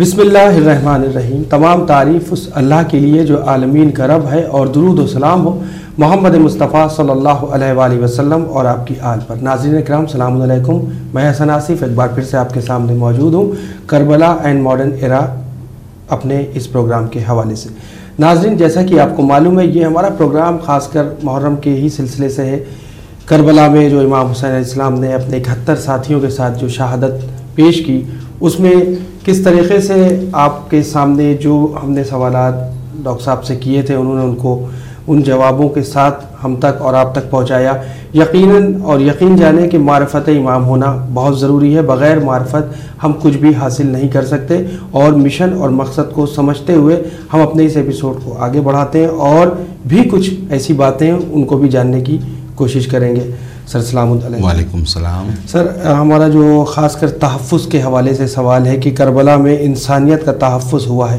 بسم اللہ الرحمن الرحیم۔ تمام تعریف اس اللہ کے لیے جو عالمین کا رب ہے اور درود و سلام ہو۔ محمد مصطفیٰ صلی اللہ علیہ وآلہ وسلم اور آپ کی آل پر۔ ناظرین اکرام سلام علیکم۔ میں حسن آصف ایک بار پھر سے آپ کے سامنے موجود ہوں۔ کربلا اینڈ ماڈرن ایرا اپنے اس پروگرام کے حوالے سے۔ ناظرین، جیسا کہ آپ کو معلوم ہے، یہ ہمارا پروگرام خاص کر محرم کے ہی سلسلے سے ہے۔ کربلا میں جو امام حسین علیہ السلام نے اپنے اکہتر ساتھیوں کے ساتھ جو شہادت پیش کی، اس میں کس طریقے سے آپ کے سامنے جو ہم نے سوالات ڈاکٹر صاحب سے کیے تھے، انہوں نے ان کو ان جوابوں کے ساتھ ہم تک اور آپ تک پہنچایا۔ یقیناً اور یقین جانے کہ معرفت امام ہونا بہت ضروری ہے، بغیر معرفت ہم کچھ بھی حاصل نہیں کر سکتے۔ اور مشن اور مقصد کو سمجھتے ہوئے ہم اپنے اس ایپیسوڈ کو آگے بڑھاتے ہیں اور بھی کچھ ایسی باتیں ان کو بھی جاننے کی کوشش کریں گے۔ سر السلام علیکم۔ وعلیکم السلام۔ سر ہمارا جو خاص کر تحفظ کے حوالے سے سوال ہے کہ کربلا میں انسانیت کا تحفظ ہوا ہے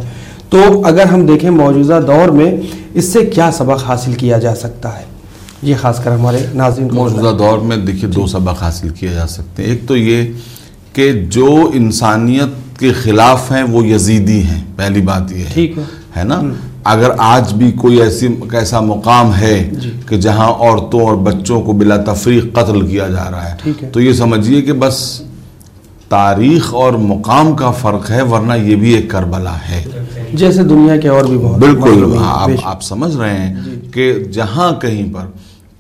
تو اگر ہم دیکھیں موجودہ دور میں اس سے کیا سبق حاصل کیا جا سکتا ہے؟ یہ خاص کر ہمارے ناظرین موجودہ دور میں دیکھیے دو سبق حاصل کیا جا سکتے ہیں۔ ایک تو یہ کہ جو انسانیت کے خلاف ہیں وہ یزیدی ہیں۔ پہلی بات یہ ٹھیک ہے۔ ہے نا؟ اگر آج بھی کوئی ایسی ایسا مقام ہے جی۔ کہ جہاں عورتوں اور بچوں کو بلا تفریق قتل کیا جا رہا ہے تو یہ سمجھیے کہ بس تاریخ اور مقام کا فرق ہے ورنہ یہ بھی ایک کربلا ہے جیسے دنیا کے اور بھی بہت بالکل آپ شک۔ آپ سمجھ رہے ہیں جی۔ کہ جہاں کہیں پر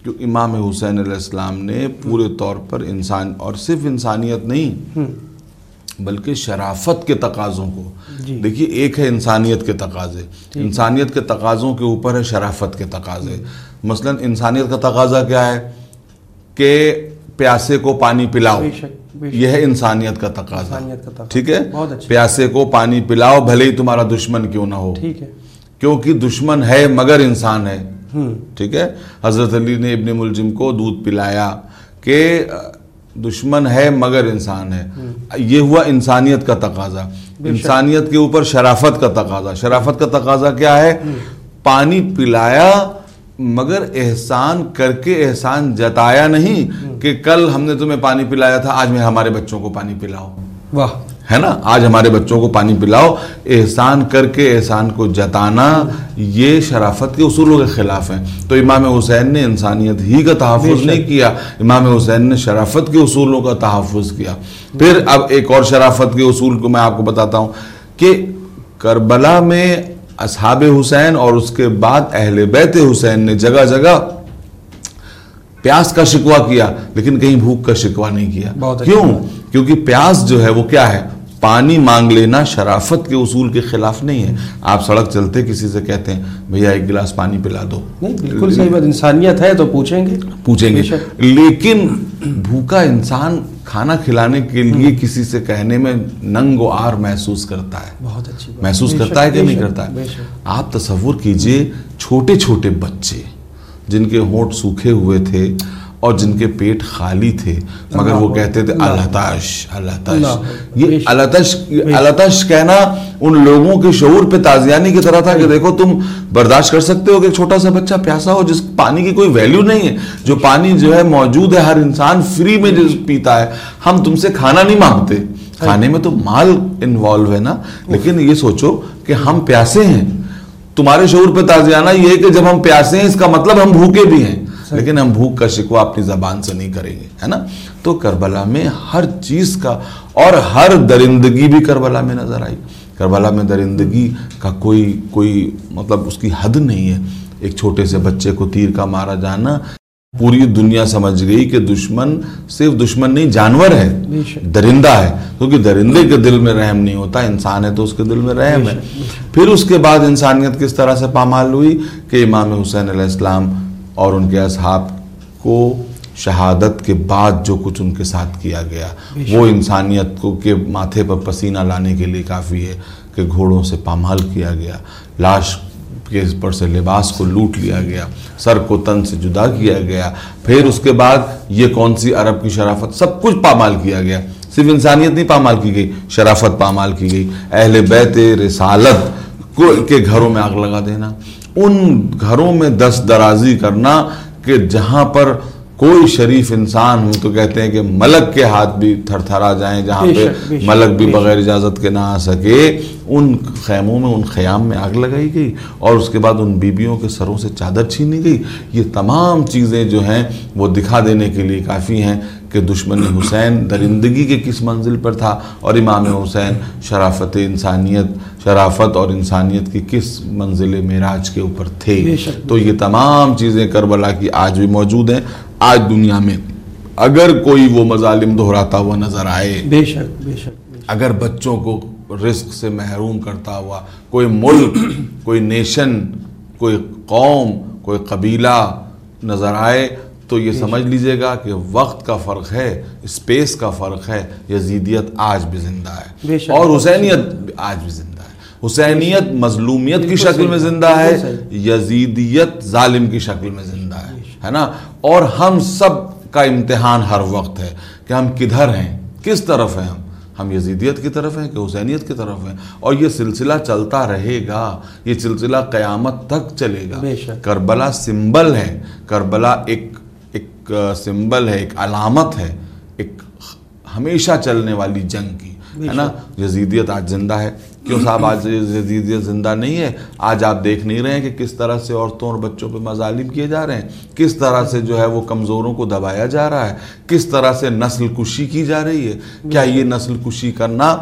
جو امام حسین علیہ السلام نے پورے طور پر انسان اور صرف انسانیت نہیں بلکہ شرافت کے تقاضوں کو۔ جی۔ دیکھیے ایک ہے انسانیت کے تقاضے۔ انسانیت کے تقاضوں کے اوپر ہے شرافت کے تقاضے۔ مثلا انسانیت کا تقاضا کیا ہے؟ کہ پیاسے کو پانی پلاؤ۔ یہ ہے انسانیت کا تقاضا۔ ٹھیک ہے؟ اچھا۔ پیاسے کو پانی پلاؤ بھلے ہی تمہارا دشمن کیوں نہ ہو۔ کیونکہ دشمن ہے مگر انسان ہے۔ ٹھیک ہے؟ حضرت علی نے ابن ملجم کو دودھ پلایا کہ دشمن ہے مگر انسان ہے۔ یہ ہوا انسانیت کا تقاضا۔ انسانیت کے اوپر شرافت کا تقاضا۔ شرافت کا تقاضا کیا ہے؟ پانی پلایا مگر احسان کر کے احسان جتایا نہیں کہ کل ہم نے تمہیں پانی پلایا تھا آج میں ہمارے بچوں کو پانی پلاؤ واہ۔ ہے نا؟ آج ہمارے بچوں کو پانی پلاؤ احسان کر کے احسان کو جتانا یہ شرافت کے اصولوں کے خلاف ہیں۔ تو امام حسین نے انسانیت ہی کا تحفظ نہیں کیا امام حسین نے شرافت کے اصولوں کا تحفظ کیا۔ پھر اب ایک اور شرافت کے اصول کو میں آپ کو بتاتا ہوں کہ کربلا میں اصحاب حسین اور اس کے بعد اہل بیت حسین نے جگہ جگہ پیاس کا شکوہ کیا لیکن کہیں بھوک کا شکوہ نہیں کیا۔ کیوں؟ کیونکہ پیاس جو ہے وہ کیا ہے؟ پانی مانگ لینا شرافت کے اصول کے خلاف نہیں ہے۔ آپ سڑک چلتے کسی سے کہتے ہیں بھیا ایک گلاس پانی پلا دو۔ نہیں بالکل صحیح بات۔ انسانیت ہے تو پوچھیں گے۔ پوچھیں گے۔ لیکن بھوکا انسان کھانا کھلانے کے لیے کسی سے کہنے میں ننگ و آر محسوس کرتا ہے۔ بہت اچھی محسوس کرتا ہے کہ نہیں کرتا ہے۔ آپ تصور کیجیے چھوٹے چھوٹے بچے جن کے ہونٹ سوکھے ہوئے تھے اور جن کے پیٹ خالی تھے مگر وہ کہتے تھے الہتاش اللہ، یہ۔ الہتش الہتش کہنا ان لوگوں کے شعور پہ تازیانی کی طرح تھا کہ دیکھو تم برداشت کر سکتے ہو کہ چھوٹا سا بچہ پیاسا ہو جس پانی کی کوئی ویلیو نہیں ہے جو پانی جو ہے موجود ہے ہر انسان فری میں جو پیتا ہے۔ ہم تم سے کھانا نہیں مانگتے۔ کھانے میں تو مال انوالو ہے نا۔ لیکن یہ سوچو کہ ہم پیاسے ہیں۔ تمہارے شعور پہ تازیانہ یہ ہے کہ جب ہم پیاسے ہیں اس کا مطلب ہم بھوکے بھی ہیں۔ لیکن ہم بھوک کا شکوہ اپنی زبان سے نہیں کریں گے ہے نا؟ تو کربلا میں ہر چیز کا اور ہر درندگی بھی کربلا میں نظر آئی۔ کربلا میں درندگی کا کوئی کوئی مطلب اس کی حد نہیں ہے۔ ایک چھوٹے سے بچے کو تیر کا مارا جانا پوری دنیا سمجھ گئی کہ دشمن صرف دشمن نہیں جانور ہے۔ درندہ ہے۔ کیونکہ درندے کے دل میں رحم نہیں ہوتا انسان ہے تو اس کے دل میں رحم ہے۔ پھر اس کے بعد انسانیت کس طرح سے پامال ہوئی؟ کہ امام حسین علیہ السلام اور ان کے اصحاب کو شہادت کے بعد جو کچھ ان کے ساتھ کیا گیا وہ انسانیت کو کے ماتھے پر پسینہ لانے کے لیے کافی ہے کہ گھوڑوں سے پامال کیا گیا لاش کے پر سے لباس کو لوٹ لیا گیا سر کو تن سے جدا کیا گیا پھر اس کے بعد یہ کون سی عرب کی شرافت؟ سب کچھ پامال کیا گیا صرف انسانیت نہیں پامال کی گئی شرافت پامال کی گئی۔ اہل بیت رسالت کے گھروں میں آگ لگا دینا۔ ان گھروں میں دست درازی کرنا کہ جہاں پر کوئی شریف انسان ہم تو کہتے ہیں کہ ملک کے ہاتھ بھی تھر تھرا جائیں جہاں پہ ملک بھی بغیر اجازت کے نہ آ سکے۔ ان خیموں میں ان خیام میں آگ لگائی گئی اور اس کے بعد ان بیبیوں کے سروں سے چادر چھینی گئی۔ یہ تمام چیزیں جو ہیں وہ دکھا دینے کے لیے کافی ہیں کہ دشمن حسین درندگی کے کس منزل پر تھا۔ اور امام حسین شرافت انسانیت شرافت اور انسانیت کی کس منزل معراج کے اوپر تھے؟ تو یہ تمام چیزیں کربلا کی آج بھی موجود ہیں۔ آج دنیا میں اگر کوئی وہ مظالم دہراتا ہوا نظر آئے بے شک بے شک۔ اگر بچوں کو رزق سے محروم کرتا ہوا کوئی ملک کوئی نیشن کوئی قوم کوئی قبیلہ نظر آئے تو یہ سمجھ لیجیے گا کہ وقت کا فرق ہے اسپیس کا فرق ہے یزیدیت آج بھی زندہ ہے۔ اور حسینیت آج بھی زندہ ہے۔ حسینیت مظلومیت کی شکل میں زندہ ہے یزیدیت ظالم کی شکل میں زندہ ہے ہے نا؟ اور ہم سب کا امتحان ہر وقت ہے کہ ہم کدھر ہیں کس طرف ہیں ہم؟ ہم یزیدیت کی طرف ہیں کہ حسینیت کی طرف ہیں؟ اور یہ سلسلہ چلتا رہے گا یہ سلسلہ قیامت تک چلے گا۔ کربلا سمبل ہے کربلا ایک ایک سمبل ہے ایک علامت ہے ایک ہمیشہ چلنے والی جنگ کی ہے نا؟ یزیدیت آج زندہ ہے۔ کیوں صاحب آج یزیدیت زندہ نہیں ہے، آج آپ دیکھ نہیں رہے ہیں کہ کس طرح سے عورتوں اور بچوں پہ مظالم کیے جا رہے ہیں، کس طرح سے جو ہے وہ کمزوروں کو دبایا جا رہا ہے، کس طرح سے نسل کشی کی جا رہی ہے۔ کیا یہ نسل کشی کرنا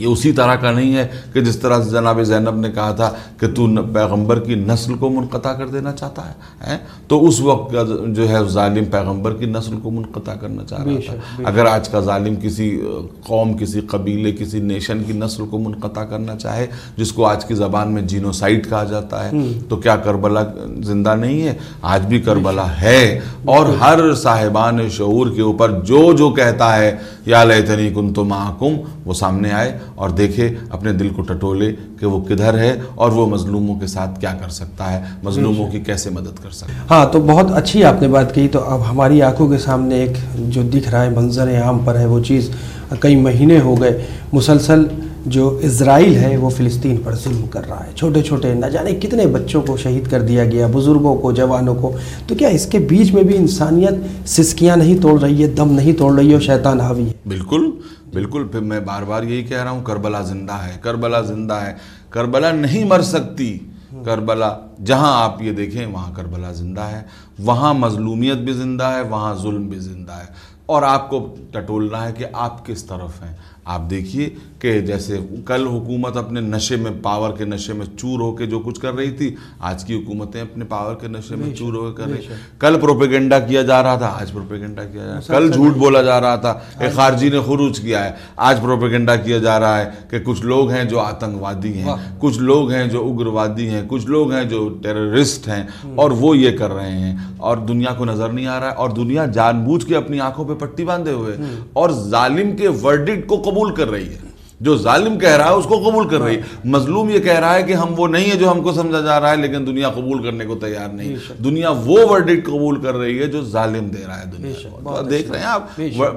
یہ اسی طرح کا نہیں ہے کہ جس طرح سے جناب زینب نے کہا تھا کہ تو پیغمبر کی نسل کو منقطع کر دینا چاہتا ہے؟ تو اس وقت کا جو ہے ظالم پیغمبر کی نسل کو منقطع کرنا چاہ رہا تھا۔ اگر آج کا ظالم کسی قوم کسی قبیلے کسی نیشن کی نسل کو منقطع کرنا چاہے جس کو آج کی زبان میں جینوسائٹ کہا جاتا ہے تو کیا کربلا زندہ نہیں ہے؟ آج بھی کربلا ہے۔ اور ہر صاحبان شعور کے اوپر جو جو کہتا ہے یا لیتنی کن تو معکم وہ سامنے آئے۔ اور دیکھے اپنے دل کو ٹٹولے کہ وہ کدھر ہے اور وہ مظلوموں کے ساتھ کیا کر سکتا ہے مظلوموں کی کیسے مدد کر سکتا ہے؟ ہاں تو بہت اچھی آپ نے بات کہی۔ تو اب ہماری آنکھوں کے سامنے ایک جو دکھ رہا ہے منظر عام پر ہے وہ چیز کئی مہینے ہو گئے۔ مسلسل جو اسرائیل ہے وہ فلسطین پر ظلم کر رہا ہے۔ چھوٹے چھوٹے نہ جانے کتنے بچوں کو شہید کر دیا گیا بزرگوں کو جوانوں کو۔ تو کیا اس کے بیچ میں بھی انسانیت سسکیاں نہیں توڑ رہی ہے دم نہیں توڑ رہی ہے اور شیطان حاوی ہے؟ بالکل۔ بالکل، پھر میں بار بار یہی کہہ رہا ہوں، کربلا زندہ ہے، کربلا زندہ ہے۔ کربلا نہیں مر سکتی۔ کربلا، جہاں آپ یہ دیکھیں، وہاں کربلا زندہ ہے۔ وہاں مظلومیت بھی زندہ ہے، وہاں ظلم بھی زندہ ہے۔ اور آپ کو ٹٹولنا ہے کہ آپ کس طرف ہیں۔ آپ دیکھیے کہ جیسے کل حکومت اپنے نشے میں پاور کے نشے میں چور ہو کے جو کچھ کر رہی تھی آج کی حکومتیں اپنے پاور کے نشے میں چور ہو کے کر رہی کل پروپیگنڈا کیا جا رہا تھا آج پروپیگنڈا کیا جا رہا کل جھوٹ بولا جا رہا تھا ایک خارجی نے خروج کیا ہے۔ آج پروپیگنڈا کیا جا رہا ہے کہ کچھ لوگ ہیں جو آتنکوادی ہیں کچھ لوگ ہیں جو اگروادی ہیں کچھ لوگ ہیں جو ٹیررسٹ ہیں اور وہ یہ کر رہے ہیں۔ اور دنیا کو نظر نہیں آ رہا ہے۔ اور دنیا جان بوجھ کے اپنی آنکھوں پہ پٹی باندھے ہوئے۔ اور ظالم کے ورڈکٹ کو قبول کر رہی ہے۔ جو ظالم کہہ رہا ہے اس کو قبول کر رہی ہے۔ مظلوم یہ کہہ رہا ہے کہ ہم وہ نہیں ہے جو ہم کو سمجھا جا رہا ہے لیکن دنیا قبول کرنے کو تیار نہیں۔ دنیا وہ ورڈکٹ قبول کر رہی ہے جو ظالم دے رہا ہے دنیا کو۔ دیکھ رہے ہیں آپ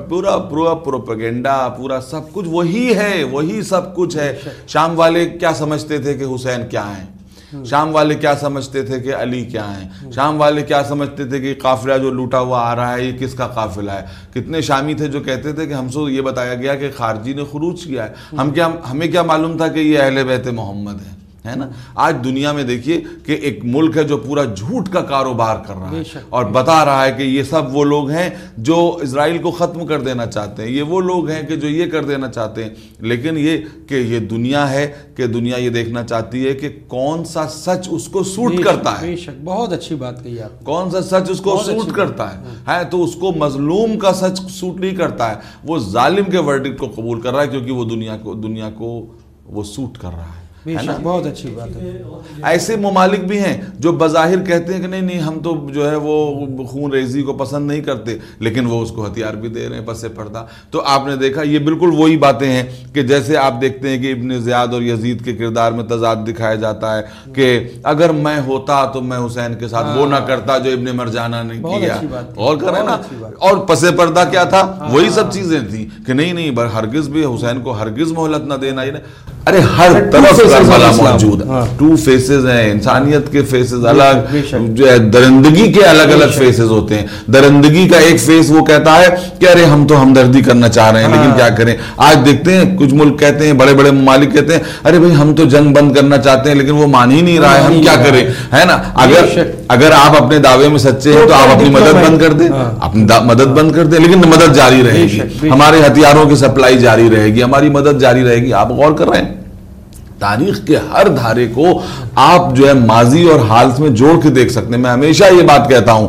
پورا پورا پروپیگنڈا پورا سب کچھ وہی ہے وہی سب کچھ ہے۔ شام والے کیا سمجھتے تھے کہ حسین کیا ہیں؟ شام والے کیا سمجھتے تھے کہ علی کیا ہیں؟ شام والے کیا سمجھتے تھے کہ قافلہ جو لوٹا ہوا آ رہا ہے، یہ کس کا قافلہ ہے؟ کتنے شامی تھے جو کہتے تھے کہ ہم سے یہ بتایا گیا کہ خارجی نے خروج کیا ہے۔ ہم کیا ہمیں کیا معلوم تھا کہ یہ اہل بیت محمد ہیں؟ ہے نا؟ آج دنیا میں دیکھیے کہ ایک ملک ہے جو پورا جھوٹ کا کاروبار کر رہا ہے اور بتا رہا ہے کہ یہ سب وہ لوگ ہیں جو اسرائیل کو ختم کر دینا چاہتے ہیں۔ یہ وہ لوگ ہیں کہ جو یہ کر دینا چاہتے ہیں۔ لیکن یہ کہ یہ دنیا ہے کہ دنیا یہ دیکھنا چاہتی ہے کہ کون سا سچ اس کو سوٹ کرتا ہے۔ بہت اچھی بات کہی آپ۔ کون سا سچ اس کو سوٹ کرتا ہے؟ ہے تو اس کو مظلوم کا سچ سوٹ نہیں کرتا ہے۔ وہ ظالم کے ورڈکٹ کو قبول کر رہا ہے کیونکہ وہ دنیا کو دنیا کو وہ سوٹ کر رہا ہے۔ بہت اچھی بات ہے۔ ایسے ممالک بھی ہیں جو بظاہر کہتے ہیں کہ نہیں نہیں ہم تو جو ہے وہ خون ریزی کو پسند نہیں کرتے لیکن وہ اس کو ہتھیار بھی دے رہے ہیں پس پردہ۔ تو آپ نے دیکھا یہ بالکل وہی باتیں ہیں کہ جیسے آپ دیکھتے ہیں کہ ابن زیاد اور یزید کے کردار میں تضاد دکھایا جاتا ہے کہ اگر میں ہوتا تو میں حسین کے ساتھ وہ نہ کرتا جو ابن مرجانہ نے کیا۔ اور کرے نا؟ اور پس پردہ کیا تھا؟ وہی سب چیزیں تھیں کہ نہیں نہیں ہرگز بھی حسین کو ہرگز مہلت نہ دینا ارے ہر Two طرف کربلا. موجود ہے ہاں۔ ٹو فیسز ہیں انسانیت کے فیسز الگ۔ جو ہے درندگی کے الگ الگ۔ فیسز ہوتے ہیں درندگی کا ایک فیس وہ کہتا ہے کہ ارے ہم تو ہمدردی کرنا چاہ رہے ہیں لیکن ہاں۔ کیا کریں آج دیکھتے ہیں کچھ ملک کہتے ہیں بڑے بڑے ممالک کہتے ہیں ارے بھائی ہم تو جنگ بند کرنا چاہتے ہیں لیکن وہ مان ہی نہیں رہا ہے ہم کیا کریں ہے نا اگر۔ اگر آپ اپنے دعوے میں سچے ہیں تو آپ اپنی مدد بند کر دیں ہاں۔ اپنی مدد بند کر دیں لیکن مدد جاری رہے گی ہمارے ہتھیاروں کی سپلائی جاری رہے گی ہماری مدد جاری رہے گی آپ غور کر رہے ہیں تاریخ کے ہر دھارے کو آپ جو ہے ماضی اور حال میں جوڑ کے دیکھ سکتے ہیں۔ میں ہمیشہ یہ بات کہتا ہوں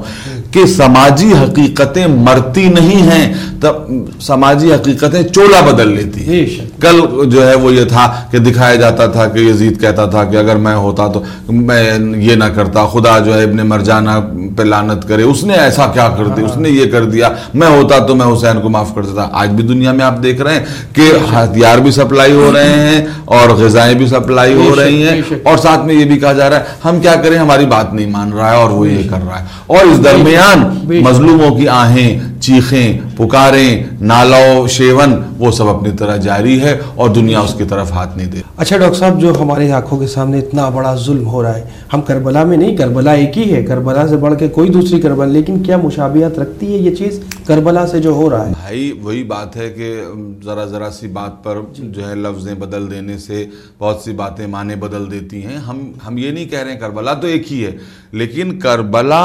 کہ سماجی حقیقتیں مرتی نہیں ہیں تب سماجی حقیقتیں چولا بدل لیتی ہیں۔ کل جو ہے وہ یہ تھا کہ دکھایا جاتا تھا کہ یزید کہتا تھا کہ اگر میں ہوتا تو میں یہ نہ کرتا خدا جو ہے ابن مرجانہ پہ لانت کرے اس نے ایسا کیا کر دیا؟ اس نے یہ کر دیا۔ میں ہوتا تو میں حسین کو معاف کر دیتا۔ آج بھی دنیا میں آپ دیکھ رہے ہیں کہ ہتھیار بھی سپلائی ہو رہے ہیں اور غذائیں بھی سپلائی ہو رہی ہیں۔ اور ساتھ میں یہ بھی کہا جا رہا ہے ہم کیا کریں؟ ہماری بات نہیں مان رہا ہے اور وہ یہ کر رہا ہے۔ اور اس درمیان۔ مظلوموں کی آہیں چیخیں پکاریں نالو شیون وہ سب اپنی طرح جاری ہے اور دنیا اس کی طرف ہاتھ نہیں دے اچھا ڈاکٹر صاحب جو ہماری آنکھوں کے سامنے اتنا بڑا ظلم ہو رہا ہے ہم کربلا میں نہیں کربلا ایک ہی ہے کربلا سے بڑھ کے کوئی دوسری کربلا لیکن کیا مشابہت رکھتی ہے یہ چیز؟ کربلا سے جو ہو رہا ہے۔ بھائی وہی بات ہے کہ ذرا ذرا سی بات پر جو ہے لفظیں بدل دینے سے بہت سی باتیں معنی بدل دیتی ہیں۔ ہم ہم یہ نہیں کہہ رہے ہیں کربلا تو ایک ہی ہے لیکن کربلا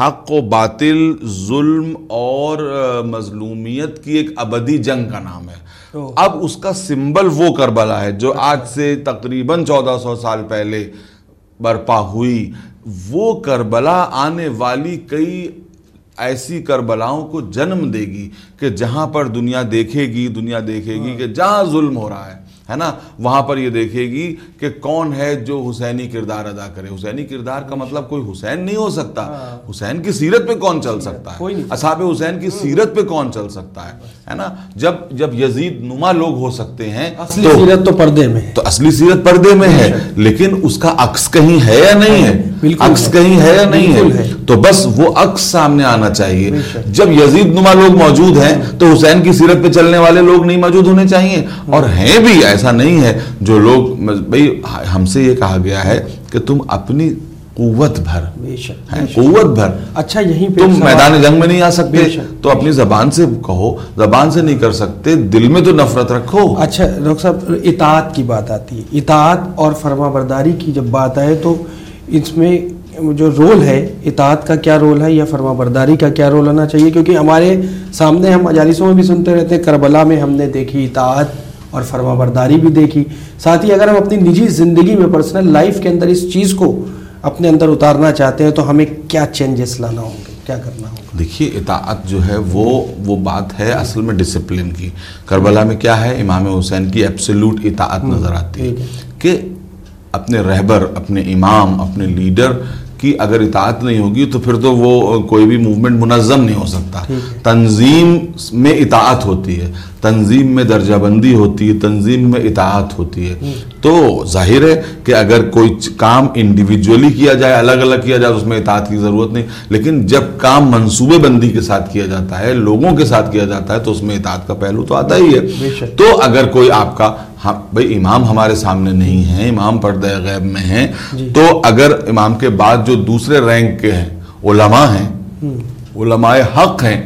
حق و باطل ظلم اور مظلومیت کی ایک ابدی جنگ کا نام ہے۔ اب اس کا سمبل وہ کربلا ہے جو آج سے تقریباً چودہ سو سال پہلے برپا ہوئی۔ وہ کربلا آنے والی کئی ایسی کربلاؤں کو جنم دے گی کہ جہاں پر دنیا دیکھے گی دنیا دیکھے گی کہ جہاں ظلم ہو رہا ہے۔ ہے نا؟ وہاں پر یہ دیکھے گی کہ کون ہے جو حسینی کردار ادا کرے۔ حسینی کردار کا مطلب کوئی حسین نہیں ہو سکتا۔ حسین کی سیرت پہ کون چل سکتا ہے؟ اصحاب حسین کی سیرت پہ کون چل سکتا ہے؟ ہے نا؟ جب جب یزید نما لوگ ہو سکتے ہیں اصلی سیرت تو پردے میں تو اصلی سیرت پردے میں ہے۔ لیکن اس کا عکس کہیں ہے یا نہیں ہے؟ عکس۔ کہیں ہے یا نہیں ہے۔ تو بس وہ عکس سامنے آنا چاہیے۔ جب یزید نما لوگ موجود ہیں تو حسین کی سیرت پہ چلنے والے لوگ نہیں موجود ہونے چاہیے۔ اور ہیں بھی ایسا نہیں ہے جو لوگ بھائی ہم سے یہ کہا گیا ہے کہ تم اپنی قوت بھر۔ قوت بھر۔ اچھا یہیں پہ تم میدان جنگ میں نہیں آ سکتے۔ تو اپنی زبان سے کہو زبان سے نہیں کر سکتے دل میں تو نفرت رکھو۔ اچھا ڈاکٹر صاحب اطاعت کی بات آتی ہے۔ اطاعت اور فرما برداری کی جب بات آئے تو اس میں جو رول ہے اطاعت کا کیا رول ہے یا فرما برداری کا کیا رول ہونا چاہیے؟ کیونکہ ہمارے سامنے ہم مجالسوں میں بھی سنتے رہتے ہیں کربلا میں ہم نے دیکھی اطاعت اور فرما برداری بھی دیکھی۔ ساتھ ہی اگر ہم اپنی نجی زندگی میں پرسنل لائف کے اندر اس چیز کو اپنے اندر اتارنا چاہتے ہیں تو ہمیں کیا چینجز لانا ہوں گے؟ کیا کرنا ہوگا دیکھیے اطاعت جو ہے وہ وہ بات ہے اصل میں ڈسپلن کی۔ کربلا میں کیا ہے؟ امام حسین کی ایبسلوٹ اطاعت نظر آتی ہے۔ کہ اپنے رہبر اپنے امام اپنے لیڈر کی اگر اطاعت نہیں ہوگی تو پھر تو وہ کوئی بھی موومنٹ منظم نہیں ہو سکتا۔ تنظیم میں اطاعت ہوتی ہے۔ تنظیم میں درجہ بندی ہوتی ہے تنظیم میں اطاعت ہوتی ہے تو ظاہر ہے کہ اگر کوئی کام انڈیویجولی کیا جائے الگ الگ کیا جائے اس میں اطاعت کی ضرورت نہیں لیکن جب کام منصوبے بندی کے ساتھ کیا جاتا ہے لوگوں کے ساتھ کیا جاتا ہے تو اس میں اطاعت کا پہلو تو آتا ہی ہے۔ تو اگر کوئی آپ کا ہم بھائی امام ہمارے سامنے نہیں ہیں امام پردہ غیب میں ہیں جی۔ تو اگر امام کے بعد جو دوسرے رینک کے ہیں علماء ہیں علماء حق ہیں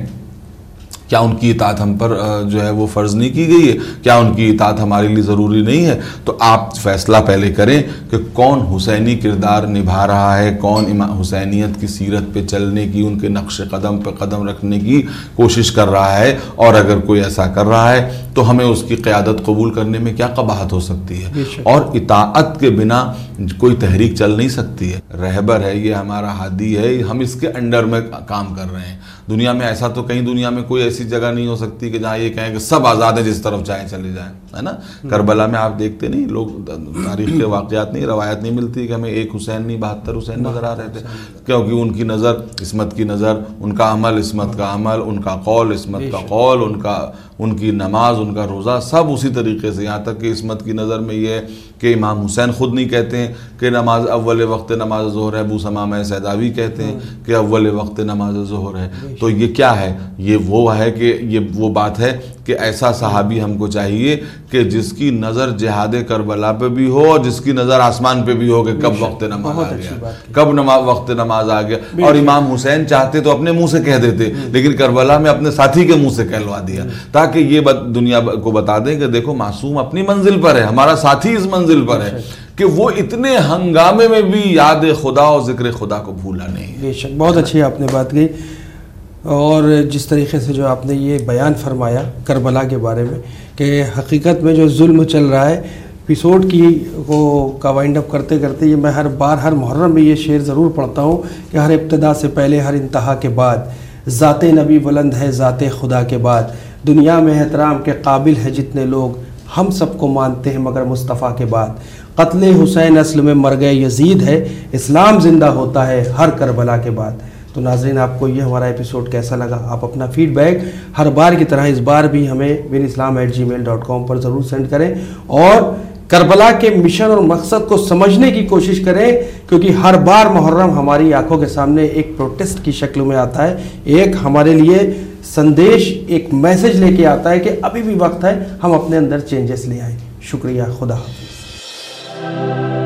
کیا ان کی اطاعت ہم پر جو ہے وہ فرض نہیں کی گئی ہے؟ کیا ان کی اطاعت ہمارے لیے ضروری نہیں ہے؟ تو آپ فیصلہ پہلے کریں کہ کون حسینی کردار نبھا رہا ہے کون امام حسینیت کی سیرت پہ چلنے کی ان کے نقش قدم پہ قدم رکھنے کی کوشش کر رہا ہے۔ اور اگر کوئی ایسا کر رہا ہے تو ہمیں اس کی قیادت قبول کرنے میں کیا قباحت ہو سکتی ہے۔ اور اطاعت کے بنا کوئی تحریک چل نہیں سکتی ہے۔ رہبر ہے یہ ہمارا ہادی ہے ہم اس کے انڈر میں کام کر رہے ہیں۔ دنیا میں ایسا تو کہیں دنیا میں کوئی ایسی جگہ نہیں ہو سکتی کہ جہاں یہ کہیں کہ سب آزاد ہیں جس طرف چاہیں چلے جائیں ہے نا؟ کربلا میں آپ دیکھتے نہیں لوگ تاریخ کے واقعات نہیں روایت نہیں ملتی کہ ہمیں ایک حسین نہیں بہتر حسین نظر آ رہے تھے۔ کیونکہ ان کی نظر عصمت کی نظر ان کا عمل عصمت کا عمل ان کا قول عصمت کا قول ان کا ان کی نماز ان کا روزہ سب اسی طریقے سے۔ یہاں تک کہ عصمت کی نظر میں یہ ہے کہ امام حسین خود نہیں کہتے ہیں کہ نماز اول وقت نماز ظہر ہے ابو سمامہ سیداوی کہتے ہیں کہ اول وقت نماز ظہر ہے۔ تو یہ کیا ہے؟ یہ وہ ہے ہے کہ یہ وہ بات ہے کہ ایسا صحابی ہم کو چاہیے کہ جس کی نظر جہاد کربلا پہ بھی ہو اور جس کی نظر آسمان پہ بھی ہو کہ کب وقت نماز آ گیا کب نماز وقت نماز آ گیا۔ اور امام حسین چاہتے تو اپنے منہ سے کہہ دیتے لیکن کربلا میں اپنے ساتھی کے منہ سے کہلوا دیا۔ تاکہ یہ دنیا کو بتا دیں کہ دیکھو معصوم اپنی منزل پر ہے ہمارا ساتھی اس منزل پر ہے کہ وہ اتنے ہنگامے میں بھی یاد خدا اور ذکر خدا کو بھولا نہیں۔ بے شک بہت اچھی آپ نے بات کی اور جس طریقے سے جو آپ نے یہ بیان فرمایا کربلا کے بارے میں کہ حقیقت میں جو ظلم چل رہا ہے ایپیسوڈ کی کو کا وائنڈ اپ کرتے کرتے یہ میں ہر بار ہر محرم میں یہ شعر ضرور پڑھتا ہوں کہ ہر ابتدا سے پہلے ہر انتہا کے بعد ذات نبی بلند ہے ذات خدا کے بعد۔ دنیا میں احترام کے قابل ہے جتنے لوگ ہم سب کو مانتے ہیں مگر مصطفیٰ کے بعد۔ قتل حسین اصل میں مر گئے یزید ہے، اسلام زندہ ہوتا ہے ہر کربلا کے بعد۔ تو ناظرین، آپ کو یہ ہمارا ایپیسوڈ کیسا لگا؟ آپ اپنا فیڈ بیک ہر بار کی طرح اس بار بھی ہمیں بن اسلام at G mile dot com پر ضرور سینڈ کریں اور کربلا کے مشن اور مقصد کو سمجھنے کی کوشش کریں، کیونکہ ہر بار محرم ہماری آنکھوں کے سامنے ایک پروٹیسٹ کی شکل میں آتا ہے۔ ایک ہمارے لیے سندیش، ایک میسج لے کے آتا ہے کہ ابھی بھی وقت ہے، ہم اپنے اندر چینجز لے آئیں۔ شکریہ، خدا حافظ۔